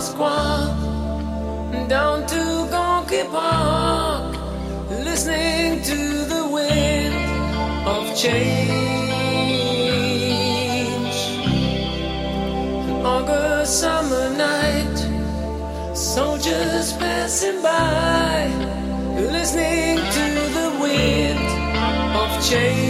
Moskwa, down to Gonky Park, listening to the wind of change. August summer night, soldiers passing by, listening to the wind of change.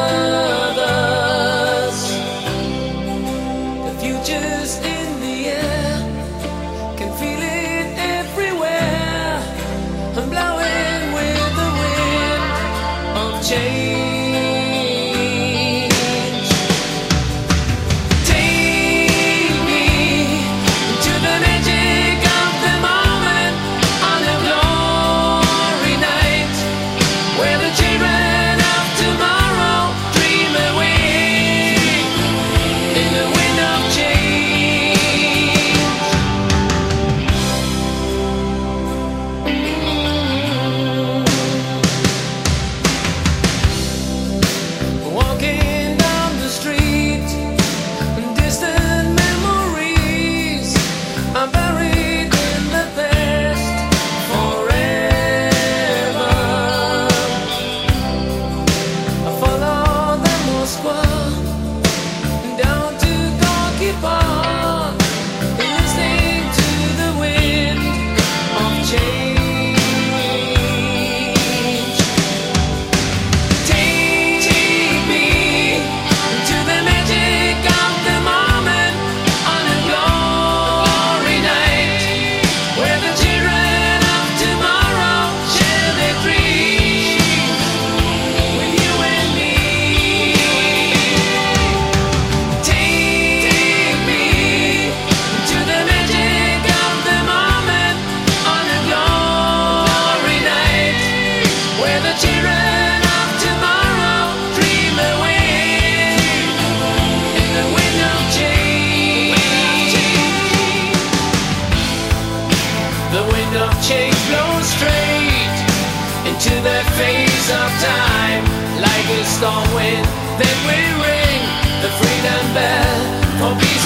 The wind of change blows straight into the face of time. Like a storm wind, then we ring the freedom bell for peace.